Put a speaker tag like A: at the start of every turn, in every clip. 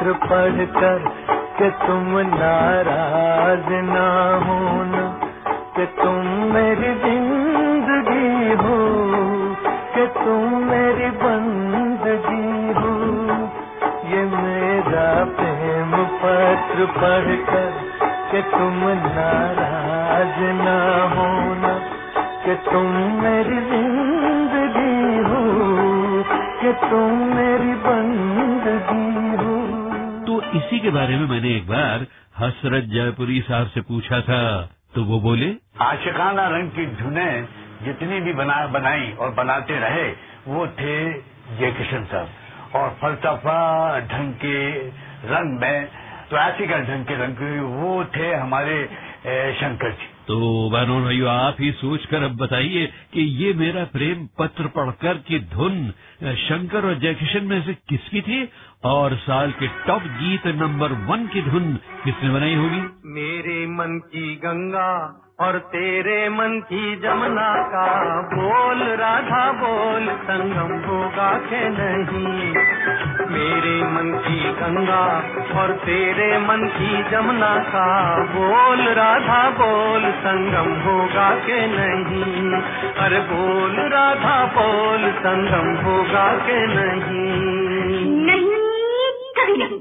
A: पत्र पढ़कर कि तुम नाराज़ ना होना, कि तुम मेरी ज़िंदगी हो, कि तुम मेरी बंदगी हो। ये मेरा प्रेम पत्र पढ़कर कि तुम नाराज़ ना होना, कि तुम मेरी ज़िंदगी हो, कि तुम मेरी बंदगी हो
B: इसी के बारे में मैंने एक बार हसरत जयपुरी साहब से पूछा था तो वो बोले,
C: आशिकाना रंग की धुने जितनी भी बना, बनाई और बनाते रहे, वो थे जय किशन साहब और फलसफा ढंग के रंग में क्लासिकल ढंग के रंग, वो थे हमारे शंकर जी।
B: तो बहनों भाइयों आप ही सोचकर अब बताइए कि ये मेरा प्रेम पत्र पढ़कर की धुन, शंकर और जयकिशन में से किसकी थी? और साल के टॉप गीत नंबर वन की धुन किसने बनाई होगी?
A: मेरे मन की गंगा और तेरे मन की जमुना का बोल, राधा बोल, संगम होगा के नहीं? मेरे मन की गंगा और तेरे मन की जमुना का बोल राधा बोल संगम होगा के नहीं? अरे बोल राधा बोल संगम होगा के नहीं?
D: नहीं कभी नहीं।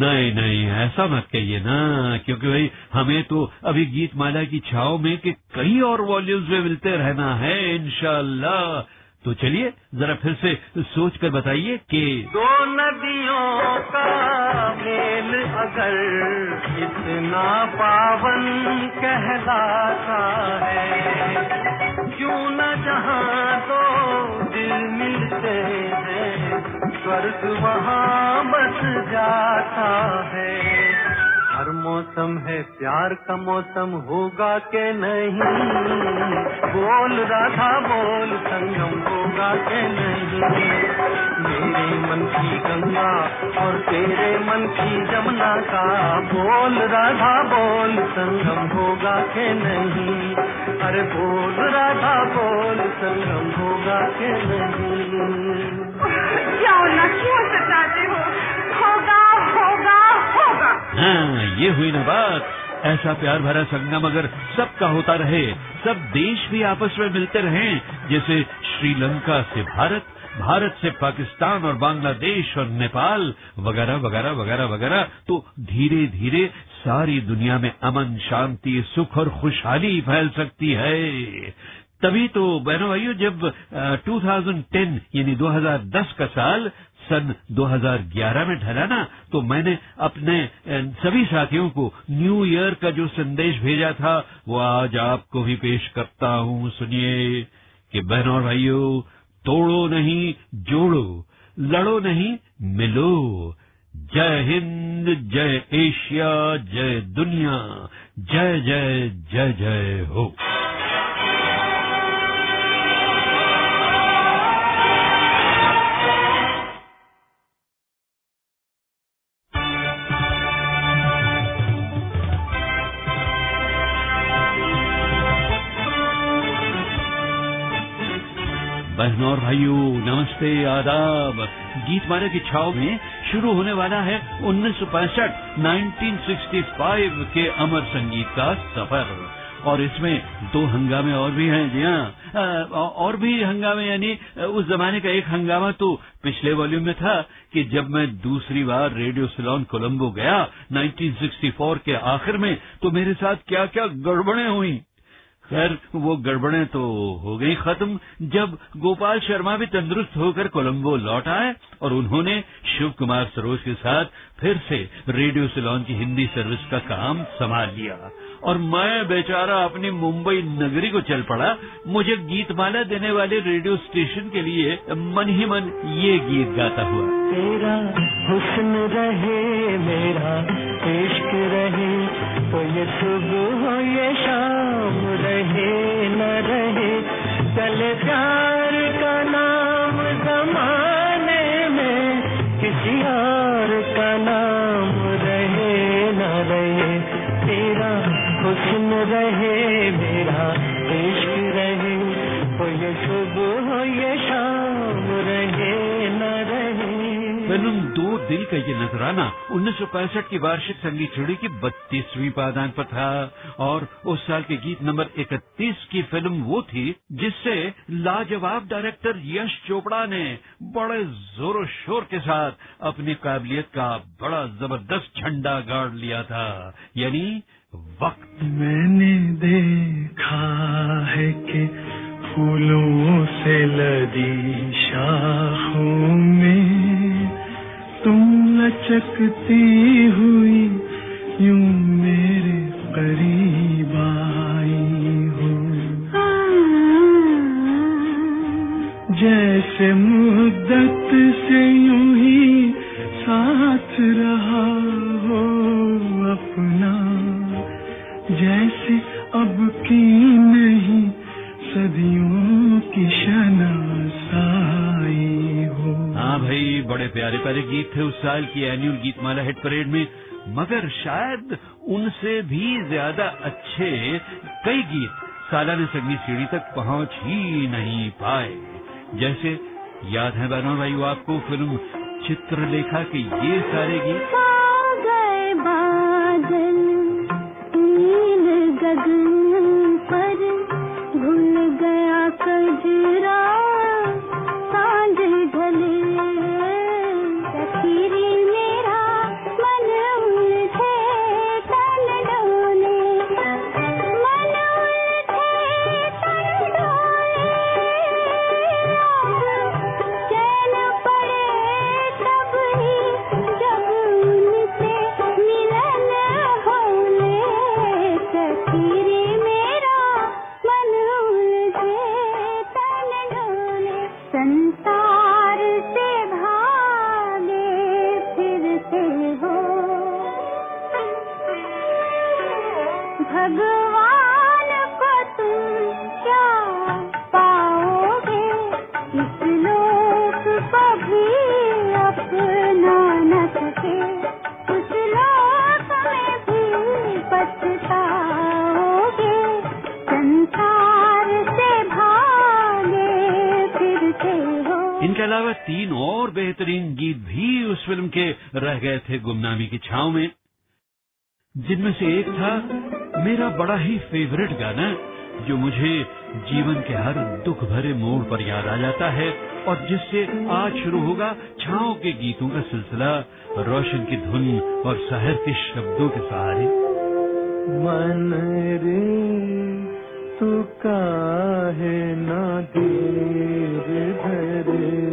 B: नहीं नहीं ऐसा मत कहिए ना क्योंकि भाई हमें तो अभी गीत माला की छाव में के कई और वॉल्यूम्स में मिलते रहना है इनशाला तो चलिए, जरा फिर से सोच कर बताइए कि
A: दो नदियों का मेल अगर इतना पावन कहलाता है, क्यों न जहाँ दो दिल मिलते हैं, स्वर्ग वहाँ बस जाता है। हर मौसम है, प्यार का मौसम होगा के नहीं? बोल राधा, बोल संगम होगा के नहीं? मेरे मन की गंगा और तेरे मन की जमुना का बोल राधा, बोल संगम होगा के नहीं? अरे बोल राधा, बोल संगम होगा के नहीं?
D: ना, क्यों सताते हो?
B: हाँ ये हुई ना बात। ऐसा प्यार भरा संगम अगर सबका होता रहे सब देश भी आपस में मिलते रहें जैसे श्रीलंका से भारत भारत से पाकिस्तान और बांग्लादेश और नेपाल वगैरह वगैरह वगैरह वगैरह तो धीरे धीरे सारी दुनिया में अमन शांति सुख और खुशहाली फैल सकती है। तभी तो बहनों भाइयों जब अ, 2010 यानी 2010 का साल सन 2011 में ढला ना तो मैंने अपने सभी साथियों को न्यू ईयर का जो संदेश भेजा था, वो आज आपको भी पेश करता हूँ। सुनिए, कि बहनों और भाइयों, तोड़ो नहीं, जोड़ो, लड़ो नहीं, मिलो। जय हिंद, जय एशिया, जय दुनिया, जय जय जय जय हो। बहनों और भाइयों, नमस्ते, आदाब। गीत मारे की छाव में शुरू होने वाला है उन्नीस सौ पैंसठ 1965 के अमर संगीत का सफ़र। और इसमें दो हंगामे और भी हैं, जी हाँ। और भी हंगामे, यानी उस जमाने का एक हंगामा तो पिछले वॉल्यूम में था कि जब मैं दूसरी बार रेडियो सिलोन कोलंबो गया 1964 के आखिर में तो मेरे साथ क्या क्या गड़बड़ें हुई। खैर, वो गड़बड़े तो हो गई खत्म, जब गोपाल शर्मा भी तंदुरुस्त होकर कोलंबो लौट आए और उन्होंने शिव कुमार सरोज के साथ फिर से रेडियो सिलोन की हिंदी सर्विस का काम संभाल लिया। और मैं बेचारा अपनी मुंबई नगरी को चल पड़ा। मुझे गीतमाला देने वाले रेडियो स्टेशन के लिए मन ही मन ये गीत गाता हुआ।
A: तेरा हुस्न रहे, मेरा इश्क रहे तो ये सुबह हो ये शाम रहे, न रहे चले प्यार ये नजराना
B: उन्नीस सौ पैंसठ की वार्षिक संगीत चिड़ी की बत्तीसवीं पादान पर था और उस साल के गीत नंबर 31 की फ़िल्म वो थी, जिससे लाजवाब डायरेक्टर यश चोपड़ा ने बड़े जोरों शोर के साथ अपनी काबिलियत का बड़ा ज़बरदस्त झंडा गाड़ लिया था। यानी वक्त।
A: मैंने देखा है कि फूलों से लदी तुम लचकती हुई यूँ मेरे करीब आई हो। जैसे मुद्दत से यूँ ही साथ रहा।
B: प्यारे प्यारे गीत थे उस साल की एनुअल गीतमाला हिट परेड में। मगर शायद उनसे भी ज़्यादा अच्छे कई गीत सालाना संगीत सीढ़ी तक पहुँच ही नहीं पाए। जैसे याद है बहनों भाई आपको फ़िल्म चित्रलेखा के ये सारे गीत।
E: गए बादल गगन।
B: और बेहतरीन गीत भी उस फ़िल्म के रह गए थे गुमनामी की छाव में। जिनमें से एक था मेरा बड़ा ही फेवरेट गाना, जो मुझे जीवन के हर दुख भरे मोड़ पर याद आ जाता है और जिससे आज शुरू होगा छाओ के गीतों का सिलसिला, रोशन की धुन और शहर के शब्दों के सहारे।
A: मन रे, तू काहे ना धीर धरे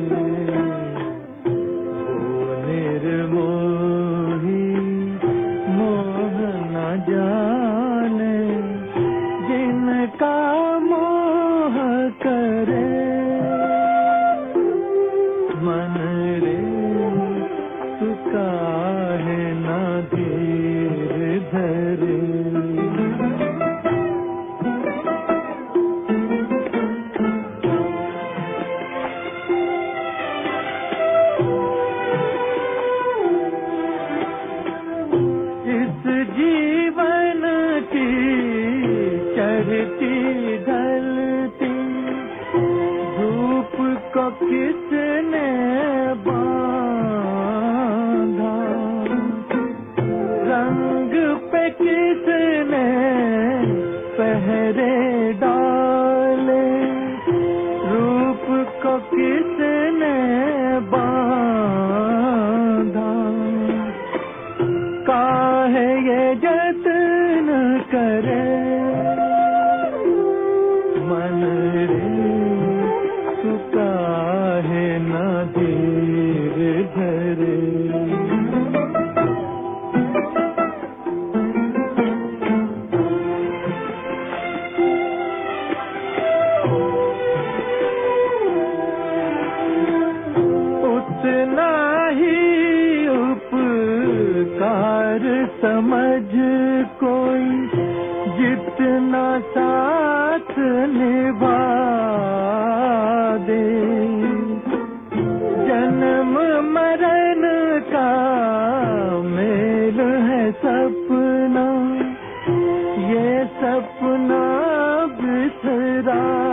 A: सपना ये सपना बिसरा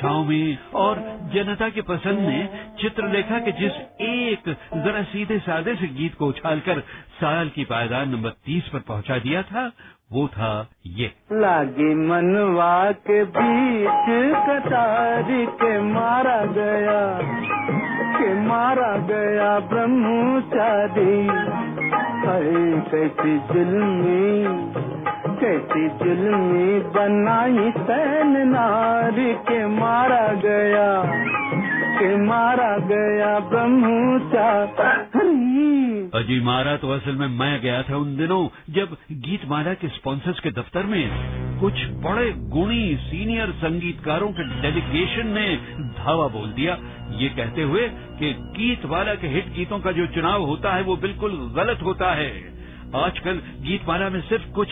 B: छाव में और जनता के पसंद ने चित्रलेखा के जिस एक जरा सीधे सादे से गीत को उछालकर साल की पायदान नंबर तीस पर पहुँचा दिया था, वो था ये।
F: लागे मनवा के बीच कटार के मारा गया, के मारा गया ब्रह्मचारी। जुल्मी कैसी जुल्मी बनाई सैन नारी के मारा गया, के मारा गया ब्रह्मचारी
B: अजी मारा तो असल में मैं गया था उन दिनों जब गीतमाला के स्पॉन्सर्स के दफ्तर में कुछ बड़े गुणी सीनियर संगीतकारों के डेलीगेशन ने धावा बोल दिया। ये कहते हुए कि गीतमाला के हिट गीतों का जो चुनाव होता है वो बिल्कुल गलत होता है। आजकल गीतमाला में सिर्फ़ कुछ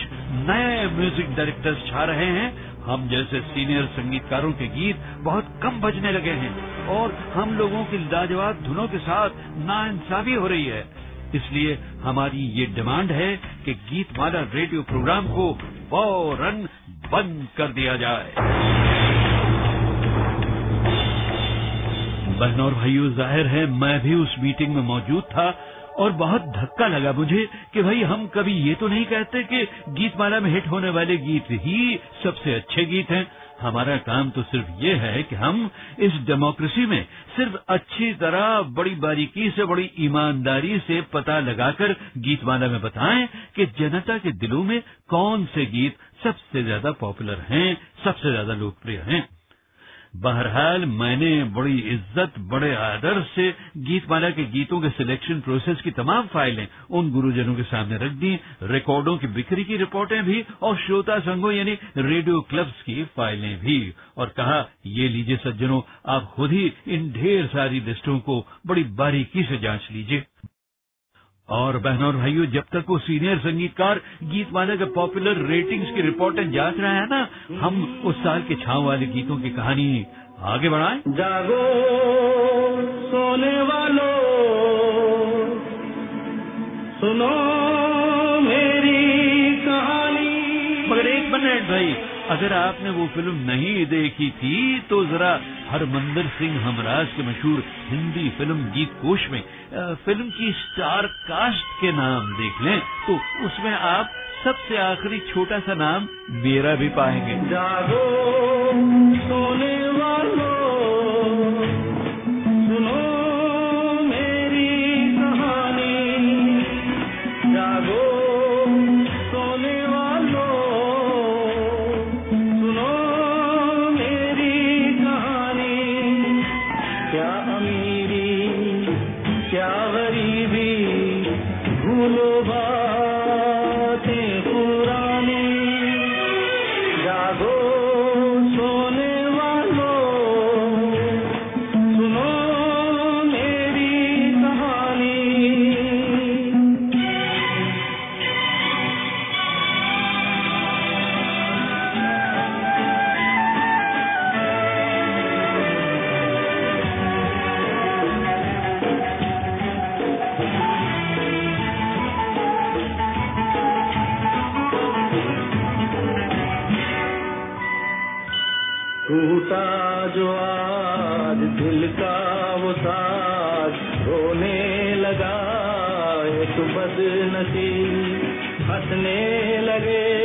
B: नए म्यूज़िक डायरेक्टर्स छा रहे हैं। हम जैसे सीनियर संगीतकारों के गीत बहुत कम बजने लगे हैं और हम लोगों की लाजवाब धुनों के साथ नाइंसाफी हो रही है। इसलिए हमारी ये डिमांड है कि गीतमाला रेडियो प्रोग्राम को फ़ौरन बंद कर दिया जाए। बहनों और भाइयों, ज़ाहिर है मैं भी उस मीटिंग में मौजूद था। और बहुत धक्का लगा मुझे कि भाई हम कभी ये तो नहीं कहते कि गीतमाला में हिट होने वाले गीत ही सबसे अच्छे गीत हैं। हमारा काम तो सिर्फ़ ये है कि हम इस डेमोक्रेसी में सिर्फ़ अच्छी तरह बड़ी बारीकी से, बड़ी ईमानदारी से पता लगाकर गीतमाला में बताएँ कि जनता के दिलों में कौन से गीत सबसे ज़्यादा पॉपुलर हैं, सबसे ज़्यादा लोकप्रिय हैं। बहरहाल मैंने बड़ी इज़्ज़त, बड़े आदर से गीतमाला के गीतों के सिलेक्शन प्रोसेस की तमाम फाइलें उन गुरुजनों के सामने रख दी रिकॉर्डों की बिक्री की रिपोर्टें भी और श्रोता संघों यानी रेडियो क्लब्स की फाइलें भी। और कहा, ये लीजिए सज्जनों, आप खुद ही इन ढेर सारी लिस्टों को बड़ी बारीकी से जाँच लीजिए। और बहनों और भाइयों जब तक वो सीनियर संगीतकार गीतमाला के पॉपुलर रेटिंग्स की रिपोर्टें जाँच रहे हैं ना हम उस साल के छाव वाले गीतों की कहानी आगे बढ़ाएँ।
F: जागो सोने वालों सुनो मेरी कहानी।
B: मगर एक मिनट भाई अगर आपने वो फ़िल्म नहीं देखी थी तो जरा हरमंदर सिंह हमराज के मशहूर हिंदी फ़िल्म गीत कोश में फ़िल्म की स्टार कास्ट के नाम देख लें तो उसमें आप सबसे आखिरी छोटा सा नाम मेरा भी पाएँगे।
F: जागो, सोने टूटा जो आज दिल का वो साज रोने लगा एक बदनसी हंसने लगे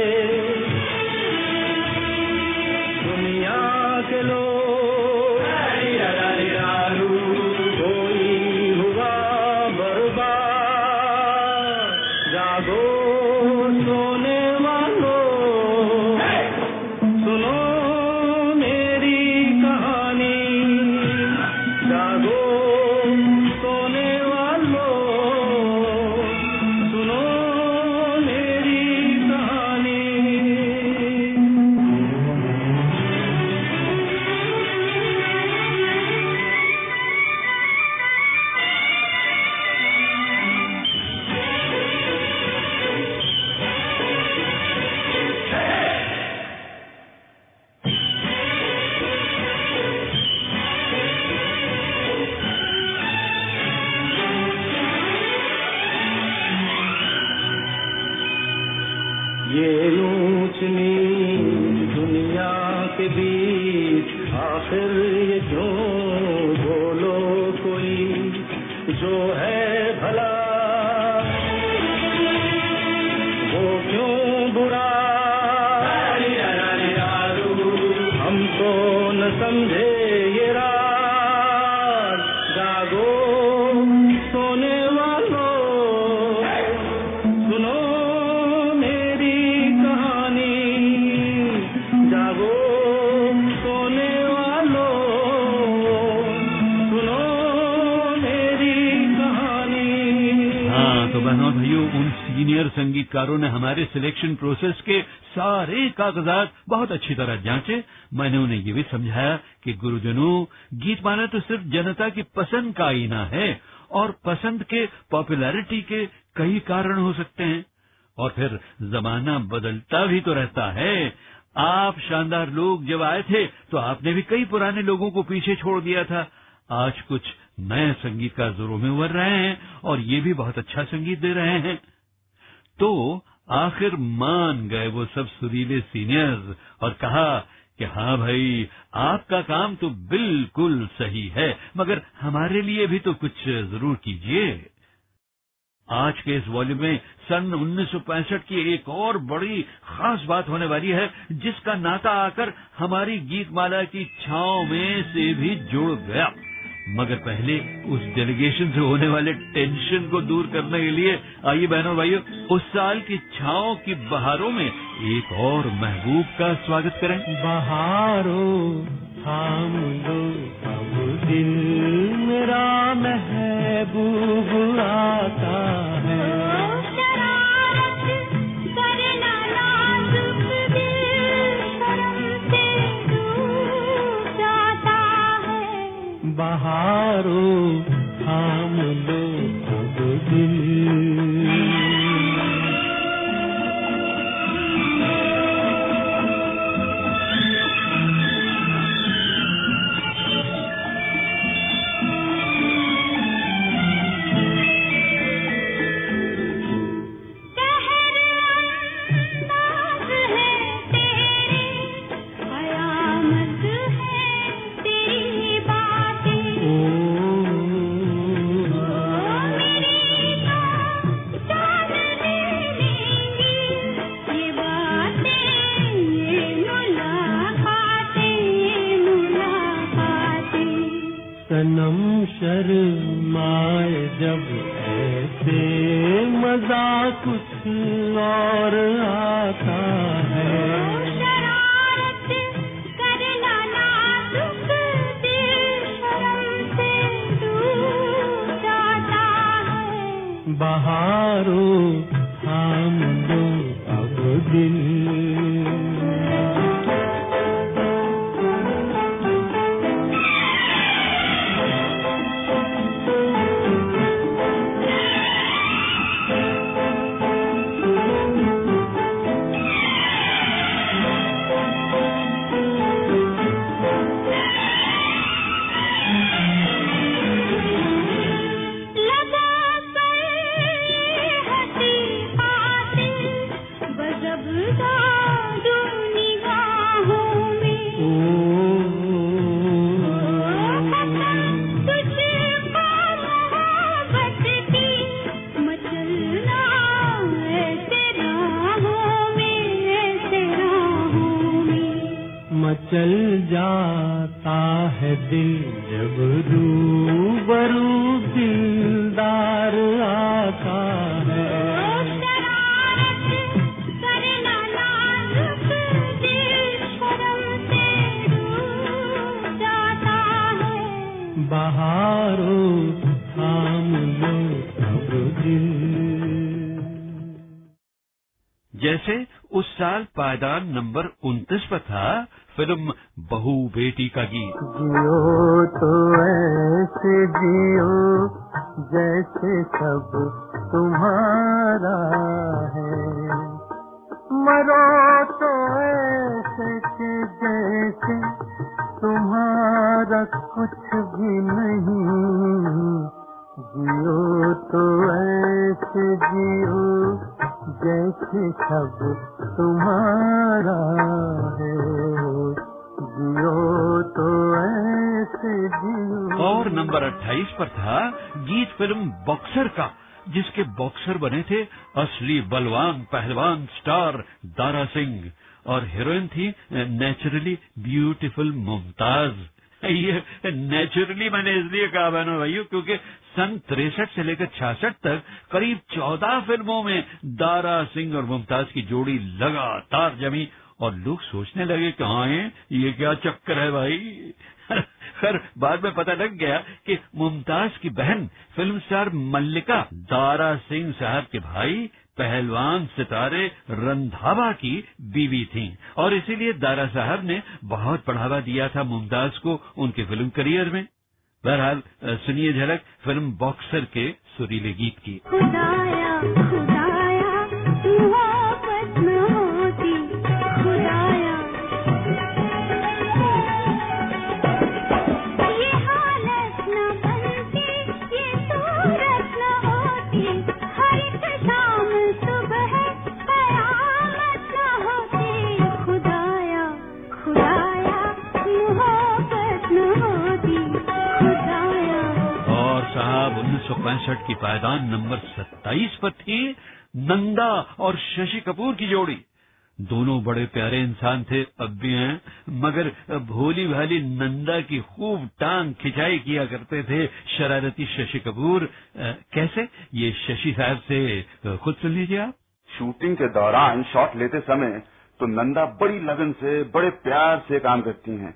B: बहनों, भाइयों, उन सीनियर संगीतकारों ने हमारे सिलेक्शन प्रोसेस के सारे कागजात बहुत अच्छी तरह जांचे। मैंने उन्हें ये भी समझाया कि, गुरुजनों, गीत माना तो सिर्फ़ जनता की पसंद का आईना है और पसंद के पॉपुलैरिटी के कई कारण हो सकते हैं। और फिर जमाना बदलता भी तो रहता है। आप शानदार लोग जब आए थे तो आपने भी कई पुराने लोगों को पीछे छोड़ दिया था। आज कुछ नए संगीतकार जोरों में उभर रहे हैं और ये भी बहुत अच्छा संगीत दे रहे हैं। तो आखिर मान गए वो सब सुरीले सीनियर्स और कहा कि हाँ भाई, आपका काम तो बिल्कुल सही है, मगर हमारे लिए भी तो कुछ ज़रूर कीजिए। आज के इस वॉल्यूम में सन 1965 की एक और बड़ी खास बात होने वाली है, जिसका नाता आकर हमारी गीतमाला की छाओ में से भी जुड़ गया। मगर पहले उस डेलीगेशन से होने वाले टेंशन को दूर करने के लिए, आइए बहनों भाइयों, उस साल की छाओ की बहारों में एक और महबूब का स्वागत करें।
A: बहारो लो अब दिल, मेरा महबूब आता। बहारो
B: पायदान नंबर 29 पर था, फ़िल्म बहू बेटी का गीत।
A: जियो तो ऐसे जियो, जैसे सब तुम्हारा है। मरो तो ऐसे कि जैसे तुम्हारा कुछ भी नहीं। जियो तो ऐसे जियो जैसे सब तुम्हारा है। जियो तो ऐसे जियो
B: और नंबर 28 पर था गीत फ़िल्म बॉक्सर का, जिसके बॉक्सर बने थे असली बलवान पहलवान स्टार दारा सिंह। और हीरोइन थी नेचुरली ब्यूटीफुल मुमताज़। ये नेचुरली मैंने इसलिए कहा बहनों भाइयों, क्योंकि सन तिरसठ से लेकर छियासठ तक करीब चौदह फ़िल्मों में दारा सिंह और मुमताज़ की जोड़ी लगातार जमी और लोग सोचने लगे कि हाँ ये क्या चक्कर है भाई? खैर, बाद में पता लग गया कि मुमताज़ की बहन फ़िल्म स्टार मल्लिका दारा सिंह साहब के भाई पहलवान सितारे रंधावा की बीवी थीं और इसीलिए दारा साहब ने बहुत बढ़ावा दिया था मुमताज़ को उनके फ़िल्म करियर में। बहरहाल सुनिए झलक, फ़िल्म बॉक्सर के सुरीले गीत की।
E: खुदाया खुदाया
B: और शशि कपूर की जोड़ी। दोनों बड़े प्यारे इंसान थे, अब भी हैं, मगर भोली भाली नंदा की खूब टांग खिंचाई किया करते थे शरारती शशि कपूर। कैसे? ये शशि साहब से खुद सुन लीजिए आप।
G: शूटिंग के दौरान शॉट लेते समय तो नंदा बड़ी लगन से, बड़े प्यार से काम करती हैं।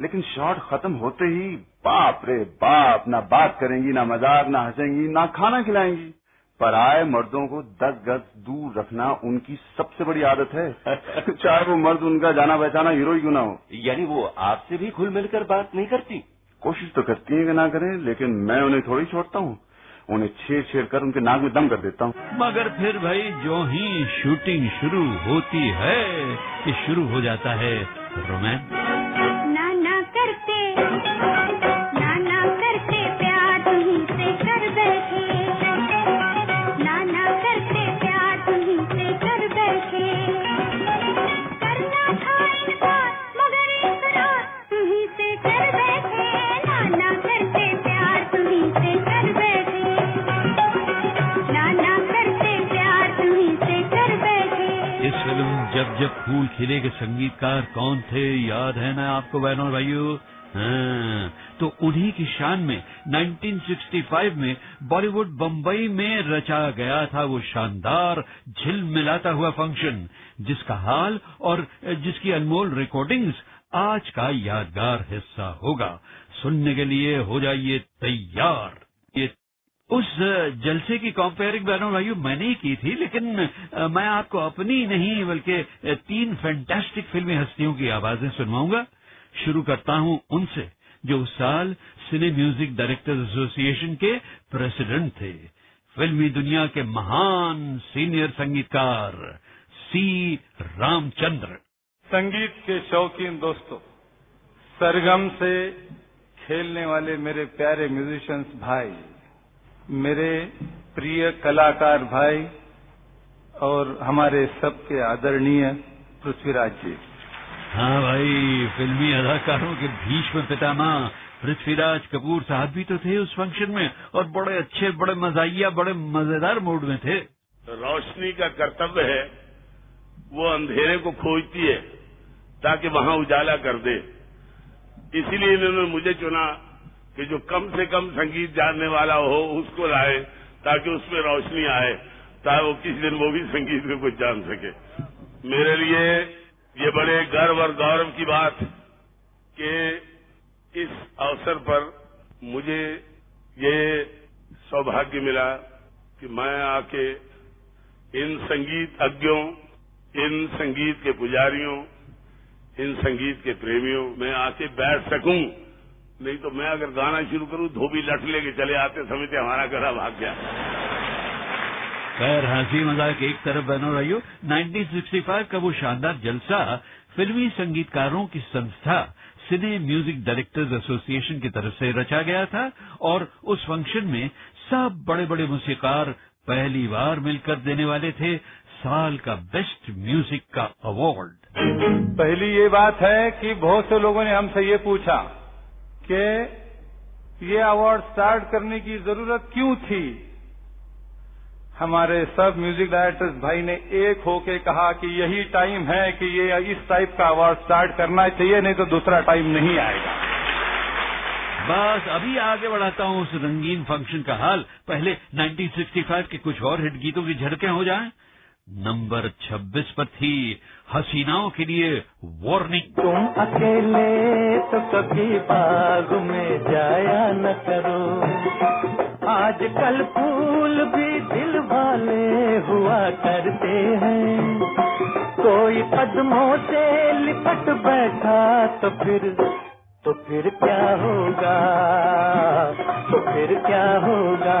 G: लेकिन शॉट खत्म होते ही बाप रे बाप, ना बात करेंगी, ना मज़ाक, ना हंसेंगी, ना खाना खिलाएँगी। पर आए मर्दों को दस गज दूर रखना उनकी सबसे बड़ी आदत है। चाहे वो मर्द उनका जाना पहचाना हीरो ही क्यों ना हो।
H: यानी वो आपसे भी घुल मिलकर बात नहीं करती।
G: कोशिश तो करती है कि ना करें लेकिन मैं उन्हें थोड़ी छोड़ता हूँ। उन्हें छेड़ छेड़ कर उनके नाक में दम कर देता हूँ।
B: मगर फिर भाई जो ही शूटिंग शुरू होती है कि शुरू हो जाता है रोमांस। जब के संगीतकार कौन थे? याद है ना आपको बहनों भाइयों? हाँ, तो उन्हीं की शान में 1965 में बॉलीवुड बम्बई में रचा गया था वो शानदार झिलमिलाता हुआ फ़ंक्शन जिसका हाल और जिसकी अनमोल रिकॉर्डिंग्स आज का यादगार हिस्सा होगा। सुनने के लिए हो जाइए तैयार। उस जलसे की कॉम्पेयरिंग बहनों, भाइयों, मैंने ही की थी, लेकिन मैं आपको अपनी नहीं, बल्कि तीन फैंटास्टिक फिल्मी हस्तियों की आवाज़ें सुनवाऊँगा। शुरू करता हूँ उनसे, जो उस साल सिने म्यूज़िक डायरेक्टर्स एसोसिएशन के प्रेसिडेंट थे। फिल्मी दुनिया के महान सीनियर संगीतकार सी रामचंद्र।
I: संगीत के शौकीन दोस्तों, सरगम से खेलने वाले मेरे प्यारे म्यूजिशियंस भाई मेरे प्रिय कलाकार भाई और हमारे सबके आदरणीय पृथ्वीराज जी।
B: हाँ भाई फिल्मी अदाकारों के भीष्म पितामह पृथ्वीराज कपूर साहब भी तो थे उस फ़ंक्शन में और बड़े अच्छे बड़े मजाइया बड़े मज़ेदार मूड में थे।
J: रोशनी का कर्तव्य है वो अंधेरे को खोजती है ताकि वहाँ उजाला कर दे। इसीलिए इन्होंने मुझे चुना कि जो कम से कम संगीत जानने वाला हो, उसको लाए, ताकि उसमें रोशनी आए, ताकि वो किसी दिन वो भी संगीत में कुछ जान सके। मेरे लिए ये बड़े गर्व और गौरव की बात कि इस अवसर पर मुझे ये सौभाग्य मिला कि मैं आके इन संगीत अज्ञों, इन संगीत के पुजारियों, इन संगीत के प्रेमियों, में आके बैठ सकूँ। नहीं तो मैं अगर गाना शुरू करूँ धोबी लट लेके चले आते समय से हमारा गला भाग गया।
B: खैर हँसी मज़ाक एक तरफ़ बनो रहियो। 1965 का वो शानदार जलसा फिल्मी संगीतकारों की संस्था सिने म्यूज़िक डायरेक्टर्स एसोसिएशन की तरफ़ से रचा गया था और उस फ़ंक्शन में सब बड़े बड़े मूसीकार पहली बार मिलकर देने वाले थे साल का बेस्ट म्यूज़िक का अवार्ड।
I: पहली ये बात है कि बहुत से लोगों ने हमसे ये पूछा कि ये अवार्ड स्टार्ट करने की ज़रूरत क्यों थी? हमारे सब म्यूज़िक डायरेक्टर्स भाई ने एक होके कहा कि यही टाइम है कि ये इस टाइप का अवार्ड स्टार्ट करना चाहिए, नहीं तो दूसरा टाइम नहीं आएगा।
B: बस अभी आगे बढ़ाता हूँ उस रंगीन फ़ंक्शन का हाल। पहले 1965 के कुछ और हिट गीतों की झड़कें हो जाएँ। नंबर 26 पर थी हसीनाओं के लिए वार्निंग
A: तुम अकेले तो कभी बाग में जाया न करो। आज कल फूल भी दिल वाले हुआ करते हैं। कोई कदमों से लिपट बैठा तो फिर तो फिर क्या होगा? तो फिर क्या होगा?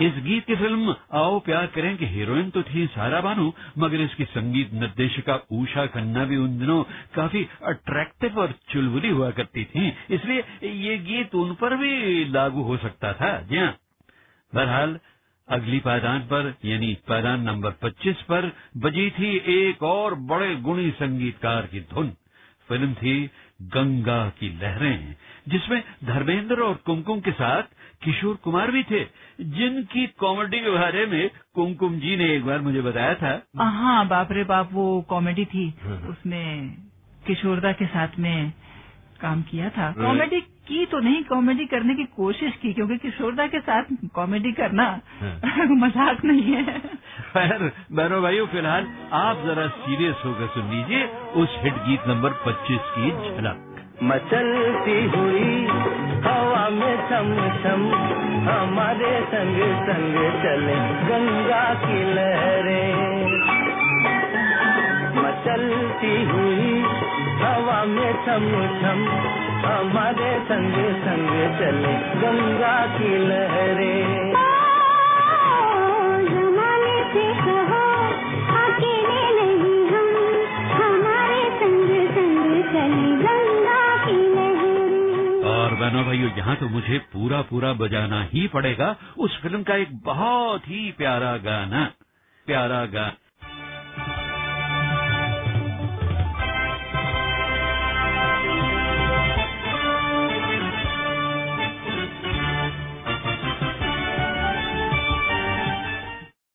B: इस गीत की फ़िल्म आओ प्यार करें की हीरोइन तो थी सारा बानू मगर इसकी संगीत निर्देशिका उषा खन्ना भी उन दिनों काफ़ी अट्रैक्टिव और चुलबुली हुआ करती थी। इसलिए ये गीत उन पर भी लागू हो सकता था। जी हाँ। बहरहाल, अगली पायदान पर, यानी पायदान नंबर 25 पर, बजी थी एक और बड़े गुणी संगीतकार की धुन। फ़िल्म थी गंगा की लहरें, जिसमें धर्मेंद्र और कुमकुम के साथ किशोर कुमार भी थे जिनकी कॉमेडी के बारे में कुमकुम जी ने एक बार मुझे बताया था।
K: हाँ बाप रे बाप वो कॉमेडी थी। उसमें किशोरदा के साथ में काम किया था। कॉमेडी की तो नहीं कॉमेडी करने की कोशिश की क्योंकि किशोरदा के साथ कॉमेडी करना मज़ाक नहीं है।
B: खैर बहनों भाइयों फ़िलहाल आप जरा सीरियस होकर सुन लीजिए उस हिट गीत नंबर 25 की झलक।
A: मचलती हुई में छम छम हमारे संग संग चले गंगा की लहरें। मचलती हुई हवा में छम छम हमारे संग संग चले गंगा की लहरें।
E: जमाने से नहीं हम, हमारे संग संग
B: बहनों भाइयों यहाँ तो मुझे पूरा पूरा बजाना ही पड़ेगा। उस फ़िल्म का एक बहुत ही प्यारा गाना प्यारा गाना।